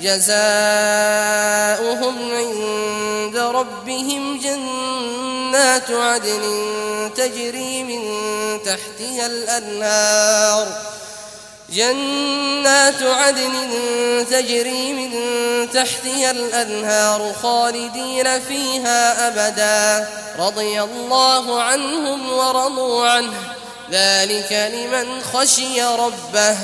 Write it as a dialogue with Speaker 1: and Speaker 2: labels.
Speaker 1: جزاؤهم عند ربهم جنات عدن تجري من تحتها الأنهار. جنات عدن تجري من تحتها الأنهار خالدين فيها أبدا. رضي الله عنهم ورضوا عنه. ذلك لمن خشي ربه.